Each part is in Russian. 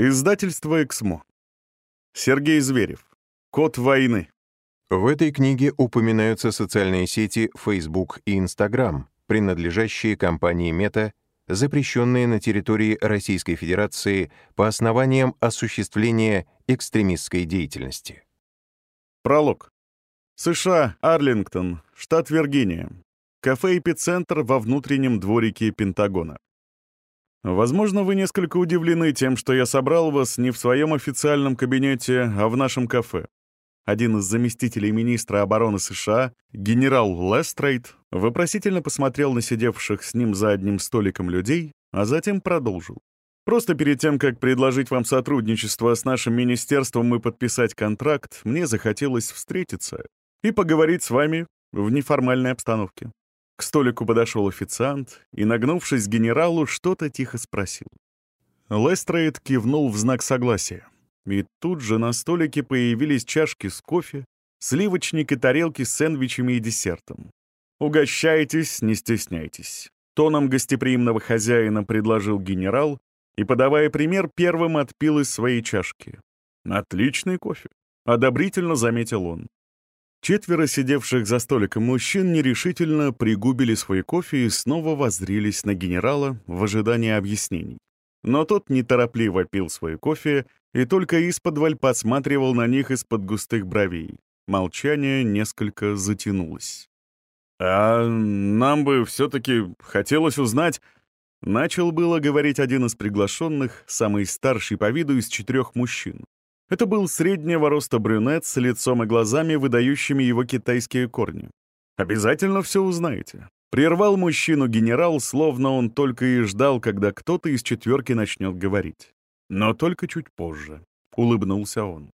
Издательство «Эксмо». Сергей Зверев. Код войны. В этой книге упоминаются социальные сети Facebook и Instagram, принадлежащие компании Meta, запрещенные на территории Российской Федерации по основаниям осуществления экстремистской деятельности. Пролог. США, Арлингтон, штат Виргиния. Кафе «Эпицентр» во внутреннем дворике Пентагона. Возможно, вы несколько удивлены тем, что я собрал вас не в своем официальном кабинете, а в нашем кафе. Один из заместителей министра обороны США, генерал Лестрейд, вопросительно посмотрел на сидевших с ним за одним столиком людей, а затем продолжил. Просто перед тем, как предложить вам сотрудничество с нашим министерством и подписать контракт, мне захотелось встретиться и поговорить с вами в неформальной обстановке. К столику подошел официант и, нагнувшись к генералу, что-то тихо спросил. Лестрейд кивнул в знак согласия. И тут же на столике появились чашки с кофе, сливочник и тарелки с сэндвичами и десертом. «Угощайтесь, не стесняйтесь», — тоном гостеприимного хозяина предложил генерал и, подавая пример, первым отпил из своей чашки. «Отличный кофе», — одобрительно заметил он. Четверо сидевших за столиком мужчин нерешительно пригубили свой кофе и снова воззрились на генерала в ожидании объяснений. Но тот неторопливо пил свой кофе и только из-под подсматривал на них из-под густых бровей. Молчание несколько затянулось. «А нам бы все-таки хотелось узнать...» Начал было говорить один из приглашенных, самый старший по виду из четырех мужчин. Это был среднего роста брюнет с лицом и глазами, выдающими его китайские корни. «Обязательно все узнаете». Прервал мужчину генерал, словно он только и ждал, когда кто-то из четверки начнет говорить. Но только чуть позже. Улыбнулся он.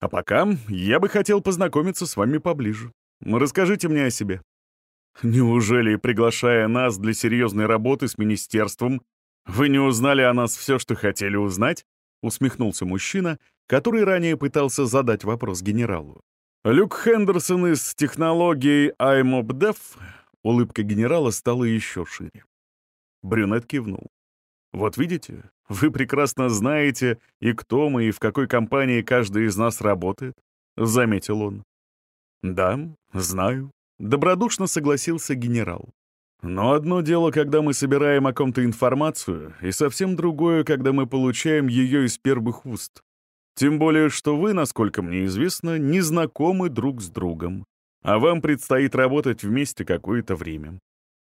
«А пока я бы хотел познакомиться с вами поближе. Расскажите мне о себе». «Неужели, приглашая нас для серьезной работы с министерством, вы не узнали о нас все, что хотели узнать?» — усмехнулся мужчина, который ранее пытался задать вопрос генералу. «Люк Хендерсон из технологии IMOBDEV...» Улыбка генерала стала еще шире. Брюнет кивнул. «Вот видите, вы прекрасно знаете, и кто мы, и в какой компании каждый из нас работает», — заметил он. «Да, знаю», — добродушно согласился генерал. Но одно дело, когда мы собираем о ком-то информацию, и совсем другое, когда мы получаем ее из первых уст. Тем более, что вы, насколько мне известно, не знакомы друг с другом, а вам предстоит работать вместе какое-то время.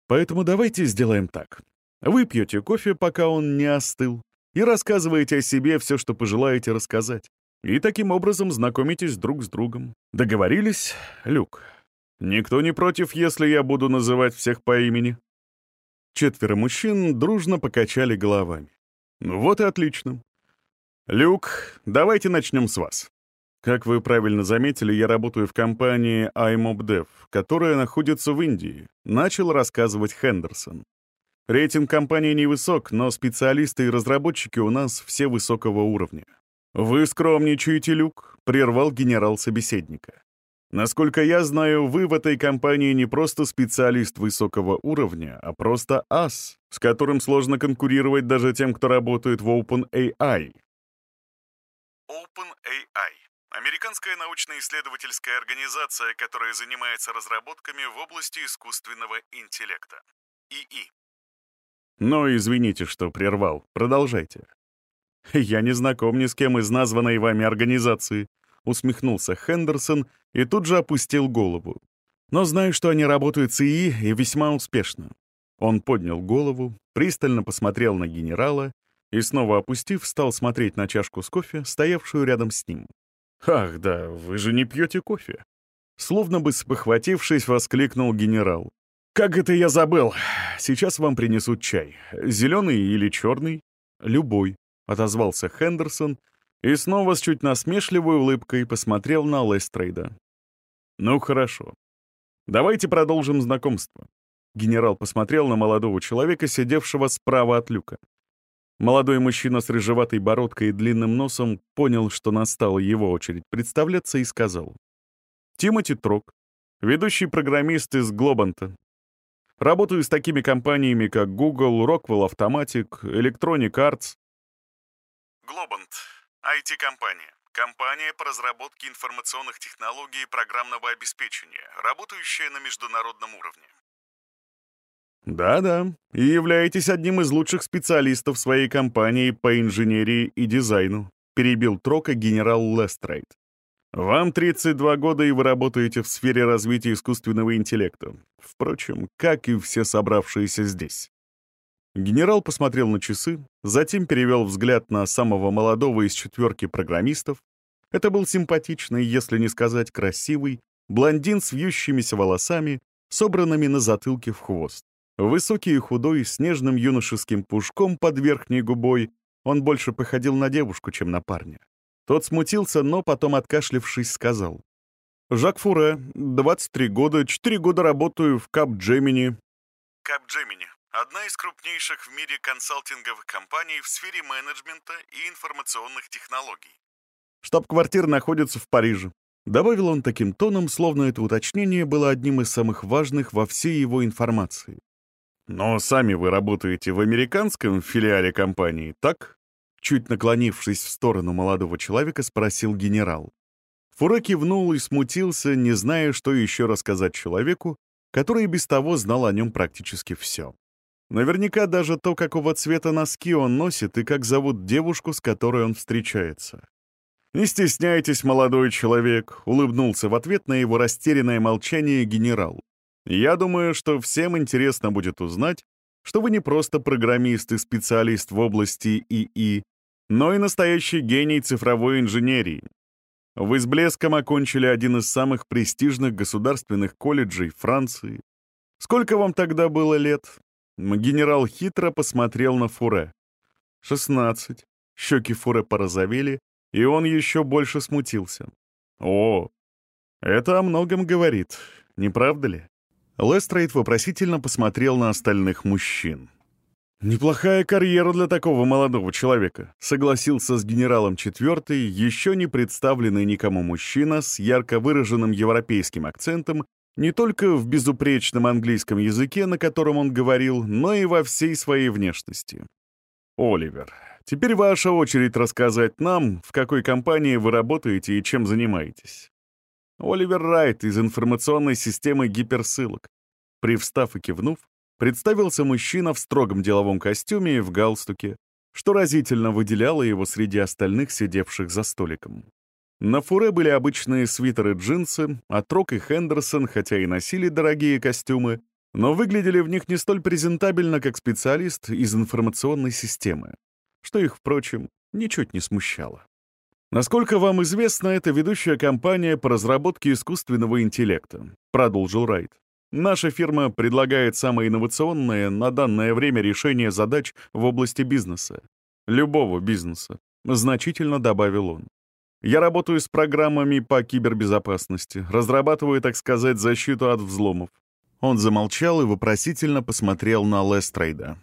Поэтому давайте сделаем так. Вы пьете кофе, пока он не остыл, и рассказываете о себе все, что пожелаете рассказать. И таким образом знакомитесь друг с другом. Договорились, Люк? Никто не против, если я буду называть всех по имени?» Четверо мужчин дружно покачали головами. «Ну вот и отлично. Люк, давайте начнем с вас. Как вы правильно заметили, я работаю в компании iMobDev, которая находится в Индии», — начал рассказывать Хендерсон. «Рейтинг компании невысок, но специалисты и разработчики у нас все высокого уровня». «Вы скромничаете, Люк», — прервал генерал собеседника. Насколько я знаю, вы в этой компании не просто специалист высокого уровня, а просто ас, с которым сложно конкурировать даже тем, кто работает в OpenAI. OpenAI — американская научно-исследовательская организация, которая занимается разработками в области искусственного интеллекта. ИИ. Но извините, что прервал. Продолжайте. Я не знаком ни с кем из названной вами организации, усмехнулся Хендерсон и тут же опустил голову. «Но знаю, что они работают с ИИ и весьма успешно». Он поднял голову, пристально посмотрел на генерала и, снова опустив, стал смотреть на чашку с кофе, стоявшую рядом с ним. «Ах, да, вы же не пьете кофе!» Словно бы спохватившись, воскликнул генерал. «Как это я забыл! Сейчас вам принесут чай. Зеленый или черный?» «Любой», — отозвался Хендерсон и снова с чуть насмешливой улыбкой посмотрел на Лестрейда. «Ну хорошо. Давайте продолжим знакомство». Генерал посмотрел на молодого человека, сидевшего справа от люка. Молодой мужчина с рыжеватой бородкой и длинным носом понял, что настала его очередь представляться и сказал. «Тимоти Трок, ведущий программист из Глобанта. Работаю с такими компаниями, как Google, Rockwell Automatic, Electronic Arts, Глобант. IT-компания. Компания по разработке информационных технологий и программного обеспечения, работающая на международном уровне. Да-да, и являетесь одним из лучших специалистов своей компании по инженерии и дизайну, перебил Трока генерал Лестрейд. Вам 32 года, и вы работаете в сфере развития искусственного интеллекта. Впрочем, как и все собравшиеся здесь. Генерал посмотрел на часы, затем перевел взгляд на самого молодого из четверки программистов. Это был симпатичный, если не сказать красивый, блондин с вьющимися волосами, собранными на затылке в хвост. Высокий и худой, с нежным юношеским пушком под верхней губой, он больше походил на девушку, чем на парня. Тот смутился, но потом, откашлившись, сказал. «Жак Фуре, 23 года, 4 года работаю в Кап Джемини». Кап Джемини Одна из крупнейших в мире консалтинговых компаний в сфере менеджмента и информационных технологий. Штаб-квартира находится в Париже. Добавил он таким тоном, словно это уточнение было одним из самых важных во всей его информации. «Но сами вы работаете в американском филиале компании, так?» Чуть наклонившись в сторону молодого человека, спросил генерал. Фуре кивнул и смутился, не зная, что еще рассказать человеку, который без того знал о нем практически все. Наверняка даже то, какого цвета носки он носит и как зовут девушку, с которой он встречается. «Не стесняйтесь, молодой человек», — улыбнулся в ответ на его растерянное молчание генерал. «Я думаю, что всем интересно будет узнать, что вы не просто программист и специалист в области ИИ, но и настоящий гений цифровой инженерии. Вы с блеском окончили один из самых престижных государственных колледжей Франции. Сколько вам тогда было лет? Генерал хитро посмотрел на Фуре. «Шестнадцать». Щеки Фуре порозовели, и он еще больше смутился. «О, это о многом говорит, не правда ли?» Лестрейд вопросительно посмотрел на остальных мужчин. «Неплохая карьера для такого молодого человека», — согласился с генералом четвертый, еще не представленный никому мужчина с ярко выраженным европейским акцентом не только в безупречном английском языке, на котором он говорил, но и во всей своей внешности. «Оливер, теперь ваша очередь рассказать нам, в какой компании вы работаете и чем занимаетесь». Оливер Райт из информационной системы гиперссылок. Привстав и кивнув, представился мужчина в строгом деловом костюме и в галстуке, что разительно выделяло его среди остальных, сидевших за столиком. На фуре были обычные свитеры-джинсы, а Трок и Хендерсон, хотя и носили дорогие костюмы, но выглядели в них не столь презентабельно, как специалист из информационной системы, что их, впрочем, ничуть не смущало. «Насколько вам известно, это ведущая компания по разработке искусственного интеллекта», — продолжил Райт. «Наша фирма предлагает самое инновационное на данное время решение задач в области бизнеса. Любого бизнеса», — значительно добавил он. Я работаю с программами по кибербезопасности, разрабатываю, так сказать, защиту от взломов». Он замолчал и вопросительно посмотрел на Лестрейда.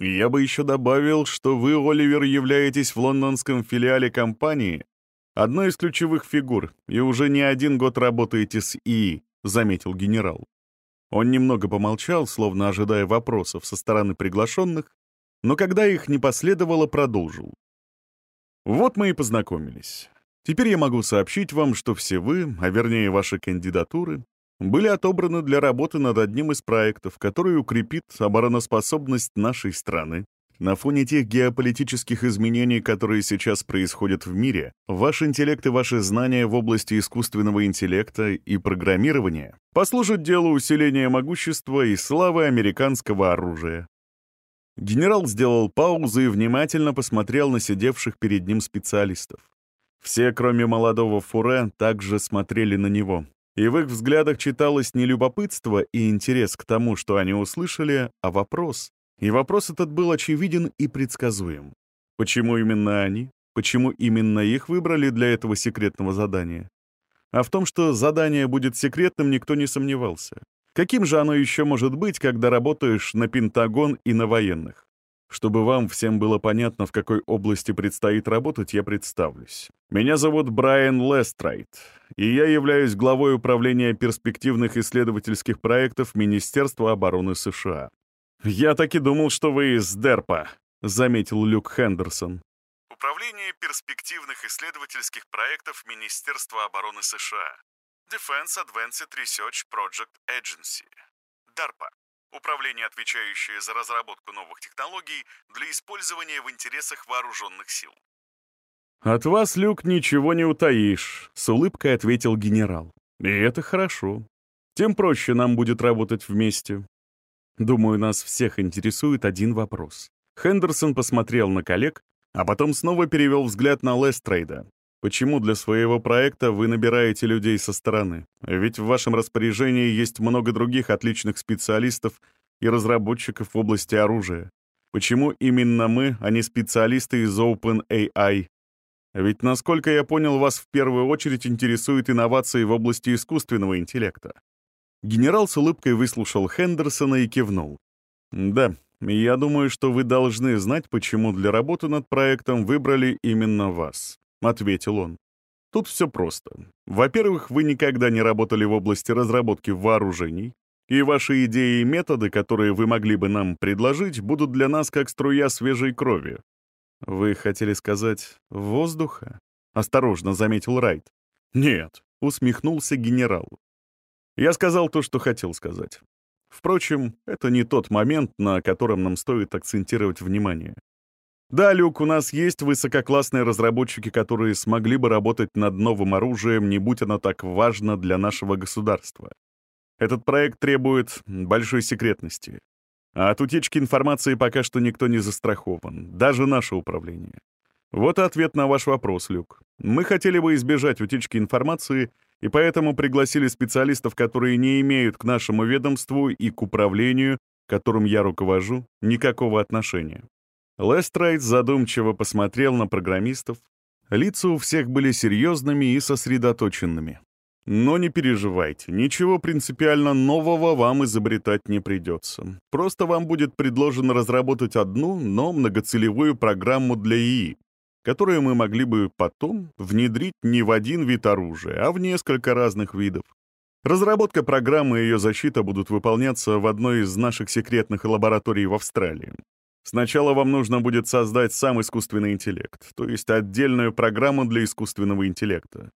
«Я бы еще добавил, что вы, Оливер, являетесь в лондонском филиале компании одной из ключевых фигур и уже не один год работаете с ИИ», — заметил генерал. Он немного помолчал, словно ожидая вопросов со стороны приглашенных, но когда их не последовало, продолжил. «Вот мы и познакомились. Теперь я могу сообщить вам, что все вы, а вернее ваши кандидатуры, были отобраны для работы над одним из проектов, который укрепит обороноспособность нашей страны. На фоне тех геополитических изменений, которые сейчас происходят в мире, ваш интеллект и ваши знания в области искусственного интеллекта и программирования послужат делу усиления могущества и славы американского оружия. Генерал сделал паузу и внимательно посмотрел на сидевших перед ним специалистов. Все, кроме молодого Фуре, также смотрели на него. И в их взглядах читалось не любопытство и интерес к тому, что они услышали, а вопрос. И вопрос этот был очевиден и предсказуем. Почему именно они? Почему именно их выбрали для этого секретного задания? А в том, что задание будет секретным, никто не сомневался. Каким же оно еще может быть, когда работаешь на Пентагон и на военных? Чтобы вам всем было понятно, в какой области предстоит работать, я представлюсь. Меня зовут Брайан Лестрайт, и я являюсь главой управления перспективных исследовательских проектов Министерства обороны США. «Я так и думал, что вы из Дерпа», — заметил Люк Хендерсон. Управление перспективных исследовательских проектов Министерства обороны США. Defense Advanced Research Project Agency. DARPA. Управление, отвечающее за разработку новых технологий для использования в интересах вооруженных сил. «От вас, Люк, ничего не утаишь», — с улыбкой ответил генерал. «И это хорошо. Тем проще нам будет работать вместе. Думаю, нас всех интересует один вопрос». Хендерсон посмотрел на коллег, а потом снова перевел взгляд на Лестрейда. «Почему для своего проекта вы набираете людей со стороны? Ведь в вашем распоряжении есть много других отличных специалистов и разработчиков в области оружия. Почему именно мы, а не специалисты из OpenAI? Ведь, насколько я понял, вас в первую очередь интересуют инновации в области искусственного интеллекта». Генерал с улыбкой выслушал Хендерсона и кивнул. «Да, я думаю, что вы должны знать, почему для работы над проектом выбрали именно вас», — ответил он. Тут все просто. Во-первых, вы никогда не работали в области разработки вооружений, и ваши идеи и методы, которые вы могли бы нам предложить, будут для нас как струя свежей крови. Вы хотели сказать «воздуха»? Осторожно заметил Райт. Нет, усмехнулся генерал. Я сказал то, что хотел сказать. Впрочем, это не тот момент, на котором нам стоит акцентировать внимание. Да, Люк, у нас есть высококлассные разработчики, которые смогли бы работать над новым оружием, не будь оно так важно для нашего государства. Этот проект требует большой секретности. А от утечки информации пока что никто не застрахован, даже наше управление. Вот и ответ на ваш вопрос, Люк. Мы хотели бы избежать утечки информации — и поэтому пригласили специалистов, которые не имеют к нашему ведомству и к управлению, которым я руковожу, никакого отношения. Лестрайт задумчиво посмотрел на программистов. Лица у всех были серьезными и сосредоточенными. Но не переживайте, ничего принципиально нового вам изобретать не придется. Просто вам будет предложено разработать одну, но многоцелевую программу для ИИ, которые мы могли бы потом внедрить не в один вид оружия, а в несколько разных видов. Разработка программы и ее защита будут выполняться в одной из наших секретных лабораторий в Австралии. Сначала вам нужно будет создать сам искусственный интеллект, то есть отдельную программу для искусственного интеллекта.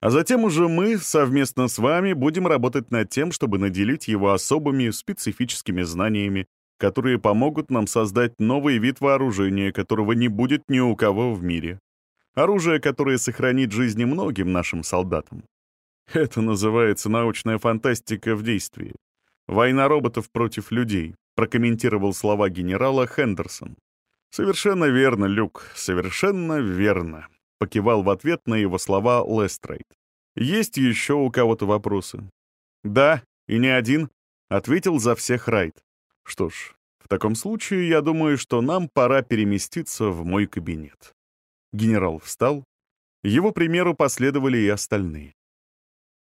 А затем уже мы совместно с вами будем работать над тем, чтобы наделить его особыми специфическими знаниями, которые помогут нам создать новый вид вооружения, которого не будет ни у кого в мире. Оружие, которое сохранит жизни многим нашим солдатам. Это называется научная фантастика в действии. «Война роботов против людей», — прокомментировал слова генерала Хендерсон. «Совершенно верно, Люк, совершенно верно», — покивал в ответ на его слова Лестрейд. «Есть еще у кого-то вопросы?» «Да, и не один», — ответил за всех Райт. Что ж, в таком случае я думаю, что нам пора переместиться в мой кабинет. Генерал встал. Его примеру последовали и остальные.